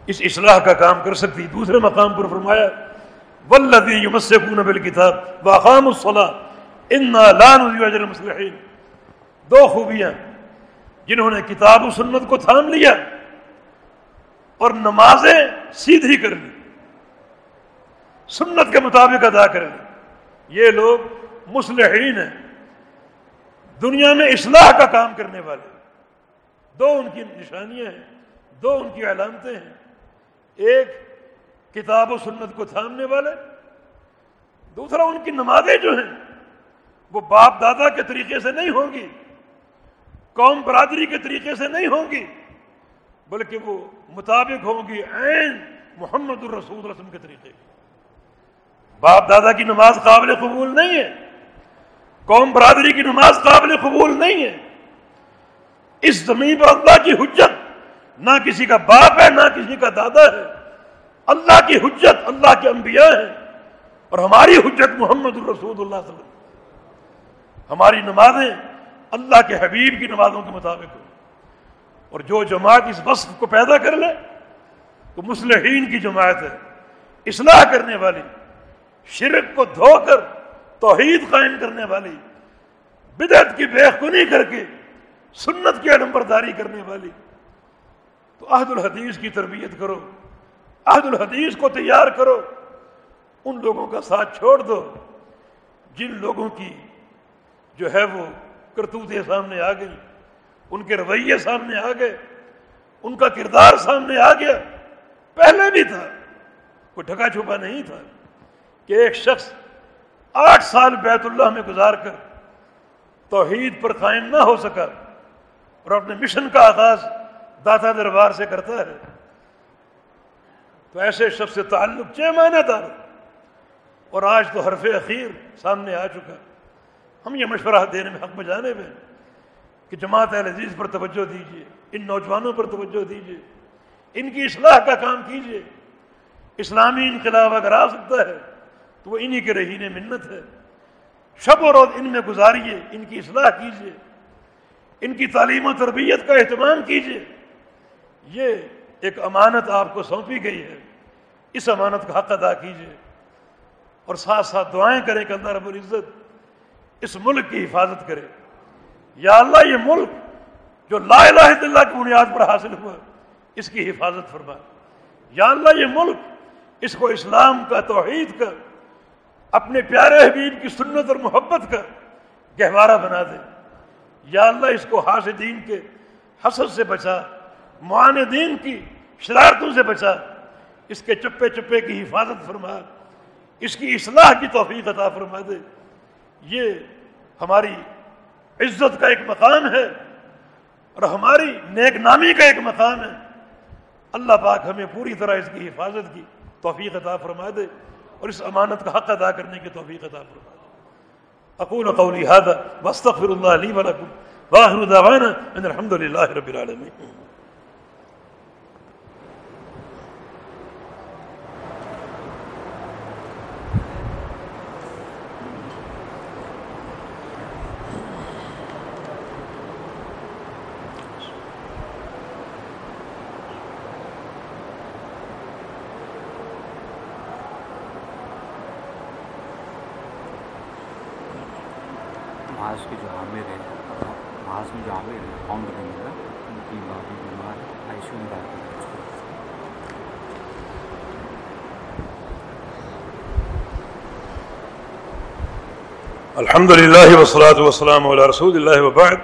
[SPEAKER 1] اس اصلاح کا کام کر سکتی دوسرے مقام پر فرمایا ولدی یمسکون بالکتاب واقام الصلاح انا لا نضيع اجر دو خوبیاں جنہوں نے کتاب و سنت کو تھام لیا اور نمازیں سیدھی کر لی۔ سنت کے مطابق ادا کر لی۔ یہ لوگ مسلحین ہیں۔ دنیا میں اصلاح کا کام کرنے والے۔ دو ان کی نشانیاں ہیں، دو ان کی علامتیں ہیں۔ ایک کتاب و سنت کو تھامنے والے، دوسرا ان کی نمازیں جو ہیں، وہ باپ دادا کے طریقے سے نہیں ہوں گی، قوم برادری کے طریقے سے نہیں ہوں گی، بلکہ وہ مطابق ہوں گی عین محمد الرسول رسم کے طریقے۔ باپ دادا کی نماز قابل قبول نہیں ہے، قوم برادری کی نماز قابل قبول نہیں ہے۔ اس زمین پر اللہ کی حجت نہ کسی کا باپ ہے، نہ کسی کا دادا ہے۔ اللہ کی حجت اللہ کے انبیاء ہیں اور ہماری حجت محمد الرسول اللہ صلی اللہ علیہ وسلم۔ ہماری نمازیں اللہ کے حبیب کی نمازوں کے مطابق ہو اور جو جماعت اس وصف کو پیدا کر لے تو مسلحین کی جماعت ہے۔ اصلاح کرنے والی، شرک کو دھو کر توحید قائم کرنے والی، بدعت کی بے کر کے سنت کی نمبرداری کرنے والی۔ تو عہد الحدیث کی تربیت کرو۔ عہد الحدیث کو تیار کرو۔ ان لوگوں کا ساتھ چھوڑ دو۔ جن لوگوں کی جو ہے وہ کرتوتیں سامنے آ گئی ان کے رویے سامنے آ گئے، ان کا کردار سامنے آ گیا۔ پہلے بھی تھا، کوئی ڈھکا چھپا نہیں تھا کہ ایک شخص آٹھ سال بیت اللہ میں گزار کر توحید پر قائم نہ ہو سکا۔ اور اپنے مشن کا آغاز داتا دربار سے کرتا ہے۔ تو ایسے شخص سے تعلق چھ معنی دار اور آج تو حرف اخیر سامنے آ چکا ہم یہ مشورہ دینے میں حق بجانے میں کہ جماعت اہل عزیز پر توجہ دیجیے ان نوجوانوں پر توجہ دیجیے ان کی اصلاح کا کام کیجیے اسلامی انقلاب اگر آ سکتا ہے تو وہ انہی کے رہین منت ہے۔ شب و روز ان میں گزاریے، ان کی اصلاح کیجیے ان کی تعلیم و تربیت کا اہتمام کیجیے یہ ایک امانت آپ کو سونپی گئی ہے۔ اس امانت کا حق ادا کیجیے اور ساتھ ساتھ دعائیں کریں کہ اللہ رب العزت اس ملک کی حفاظت کرے۔ یا اللہ، یہ ملک جو لا الہ الا اللہ کی بنیاد پر حاصل ہوا، اس کی حفاظت فرما۔ یا اللہ، یہ ملک اس کو اسلام کا توحید کا اپنے پیارے حبیب کی سنت اور محبت کا گہوارہ بنا دے۔ یا اللہ اس کو حاسدین کے حسد سے بچا معاندین کی شرارتوں سے بچا، اس کے چپے چپے کی حفاظت فرما، اس کی اصلاح کی توفیق عطا فرما دے۔ یہ ہماری عزت کا ایک مقام ہے اور ہماری نیک نامی کا ایک مقام ہے۔ اللہ پاک ہمیں پوری طرح اس کی حفاظت کی توفیق عطا فرما دے اور اس امانت کا حق ادا کرنے کی توفیق عطا فرما دے۔ أقول قولی هذا وأستغفر الله لي ولكم وآخر دعوانا أن الحمد لله رب العالمين.
[SPEAKER 2] محاذ کے جو عامر ہیں محاذ میں جو عامر ہیں فاؤنڈر ہیں میرا ان کی بابی بیمار ہے آئی سی میں داخل ہے۔
[SPEAKER 1] الحمد للہ وسلاۃ وسلام علیہ رسول اللہ وبعد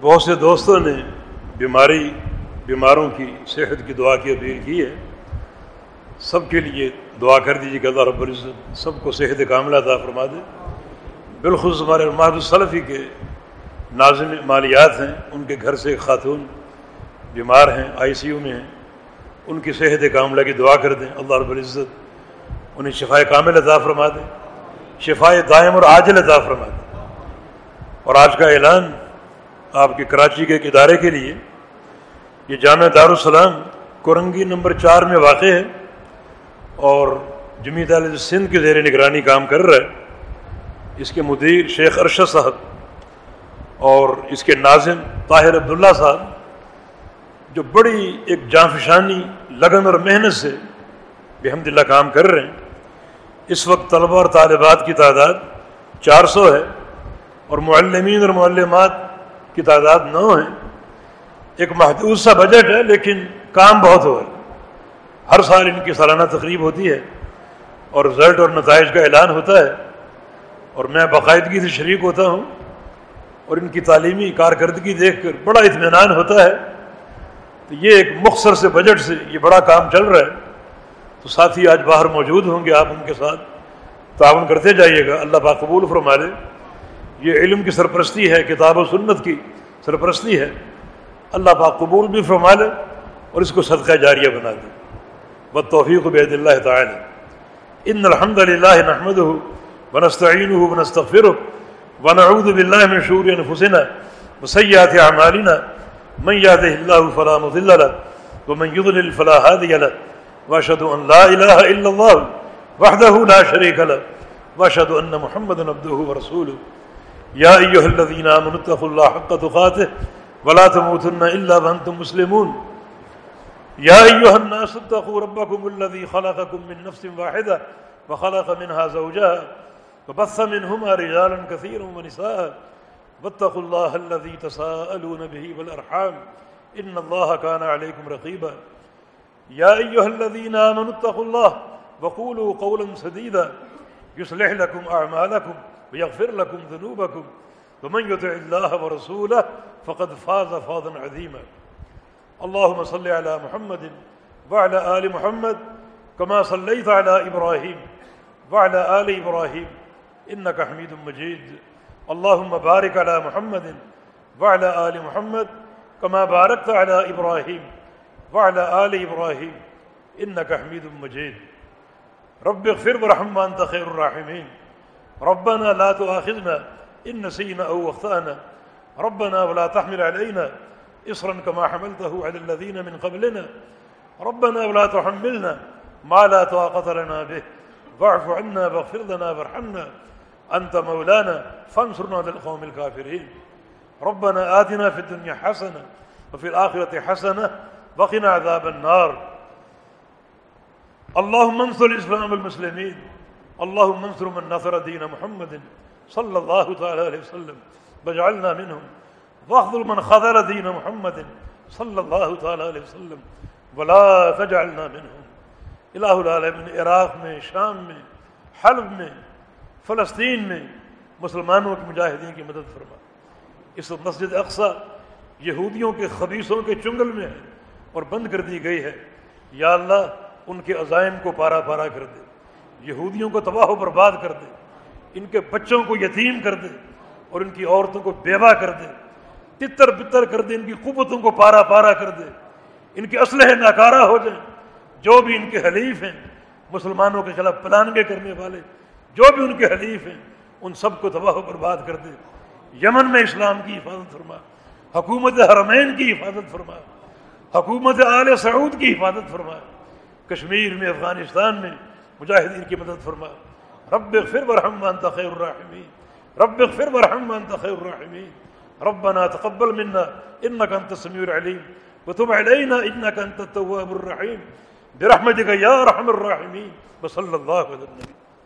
[SPEAKER 1] بہت سے دوستوں نے بیماری، بیماروں کی صحت کی دعا کی اپیل کی ہے۔ سب کے لیے دعا کر دیجیے کہ اللہ رب العزت سب کو صحت کاملہ عطا فرما دے۔ بالخصوص ہمارے محد السلفی کے ناظم مالیات ہیں، ان کے گھر سے ایک خاتون بیمار ہیں، آئی سی یو میں ہیں، ان کی صحت کاملہ کی دعا کر دیں، اللہ رب العزت انہیں شفا کامل عطا فرما دیں شفا دائم اور عاجل عطا فرما دیں اور آج کا اعلان آپ کے کراچی کے ایک ادارے کے لیے، یہ جامعہ دارالسلام کرنگی نمبر چار میں واقع ہے اور جمیت علیہ سندھ کے زیر نگرانی کام کر رہا ہے۔ اس کے مدیر شیخ ارشد صاحب اور اس کے ناظم طاہر عبداللہ صاحب، جو بڑی ایک جانفشانی، لگن اور محنت سے بحمد اللہ کام کر رہے ہیں۔ اس وقت طلبہ اور طالبات کی تعداد چار سو ہے اور معلمین اور معلمات کی تعداد نو ہے۔ ایک محدود سا بجٹ ہے، لیکن کام بہت ہو ہے۔ ہر سال ان کی سالانہ تقریب ہوتی ہے اور رزلٹ اور نتائج کا اعلان ہوتا ہے۔ اور میں باقاعدگی سے شریک ہوتا ہوں اور ان کی تعلیمی کارکردگی دیکھ کر بڑا اطمینان ہوتا ہے، تو یہ ایک مختصر سے بجٹ سے یہ بڑا کام چل رہا ہے۔ تو ساتھی آج باہر موجود ہوں گے آپ ان کے ساتھ۔ تعاون کرتے جائیے گا، اللہ با قبول فرما لے یہ علم کی سرپرستی ہے، کتاب و سنت کی سرپرستی ہے۔ اللہ با قبول بھی فرما لے اور اس کو صدقہ جاریہ بنا دے۔ بد توفیق بید اللہ تعالی۔ ان الحمد للہ نحمد ونستعین ونستغفر ونعوذ باللہ من شور انفسنا وسیئات اعمالنا من يهده الله فلا مضل له ومن يضلل فلا هادي له واشهد ان لا اله الا الله وحده لا شريك له واشهد ان محمدا عبده ورسوله يا ايها الذين امنوا اتقوا الله حق تقاته ولا تموتن الا وانتم مسلمون يا ايها الناس اتقوا ربكم الذي خلقكم من نفس واحده وخلق منها زوجها وبث منهما رجالا كثيرا ونساء. واتقوا الله الذي تساءلون به والارحام ان الله كان عليكم رقيبا. يا أيها الذين آمنوا اتقوا الله وقولوا قولا سديدا. يصلح لكم أعمالكم ويغفر لكم ذنوبكم. ومن يطع الله ورسوله فقد فاز فاضا عظيما. اللهم صل على محمد وعلى آل محمد كما صليت على إبراهيم وعلى آل إبراهيم إنك حميد مجيد. اللهم بارك على محمد وعلى آل محمد كما باركت على إبراهيم وعلى آل إبراهيم. إنك حميد مجيد. رب اغفر ورحم وأنت خير الراحمين. ربنا لا تؤاخذنا إن نسينا أو أخطأنا. ربنا ولا تحمل علينا إصرا كما حملته على الذين من قبلنا. ربنا ولا تحملنا ما لا طاقة لنا به. واعف عنا واغفر لنا وارحمنا. أنت مولانا، فانصرنا على القوم الكافرين. ربنا آتنا في الدنيا حسنة وفي الآخرة حسنة وقنا عذاب النار. اللهم انصر الإسلام والمسلمين. اللهم انصر من نصر دين محمد صلى الله تعالى عليه وسلم. واجعلنا منهم. واخذل من خذل دين محمد صلى الله تعالى عليه وسلم. ولا تجعلنا منهم. الہ العالمین عراق میں، شام میں، حلب میں فلسطین میں مسلمانوں کے مجاہدین کی مدد فرما۔ اس مسجد اقسا یہودیوں کے خبیصوں کے چنگل میں ہے اور بند کر دی گئی ہے۔ یا اللہ، ان کے عزائم کو پارا پارا کر دے۔ یہودیوں کو تباہ و برباد کر دے۔ ان کے بچوں کو یتیم کر دے۔ اور ان کی عورتوں کو بیوہ کر دے۔ تتر بتر کر دے، ان کی قوتوں کو پارا پارا کر دے۔ ان کے اسلحے ناکارہ ہو جائیں۔ جو بھی ان کے حلیف ہیں، مسلمانوں کے خلاف پلانگے کرنے والے جو بھی ان کے حلیف ہیں، ان سب کو تباہ و برباد کر دے۔ یمن میں اسلام کی حفاظت فرما۔ حکومت حرمین کی حفاظت فرما۔ حکومت آل سعود کی حفاظت فرما۔ کشمیر میں، افغانستان میں مجاہدین کی مدد فرما۔ رب اغفر ورحم وانت خیر الراحمین۔ رب اغفر ورحم وانت خیر الراحمین۔ ربنا تقبل منا انك انت السميع العليم وتب علينا انك انت التواب الرحيم برحمتك يا ارحم الراحمين وصلى الله على النبي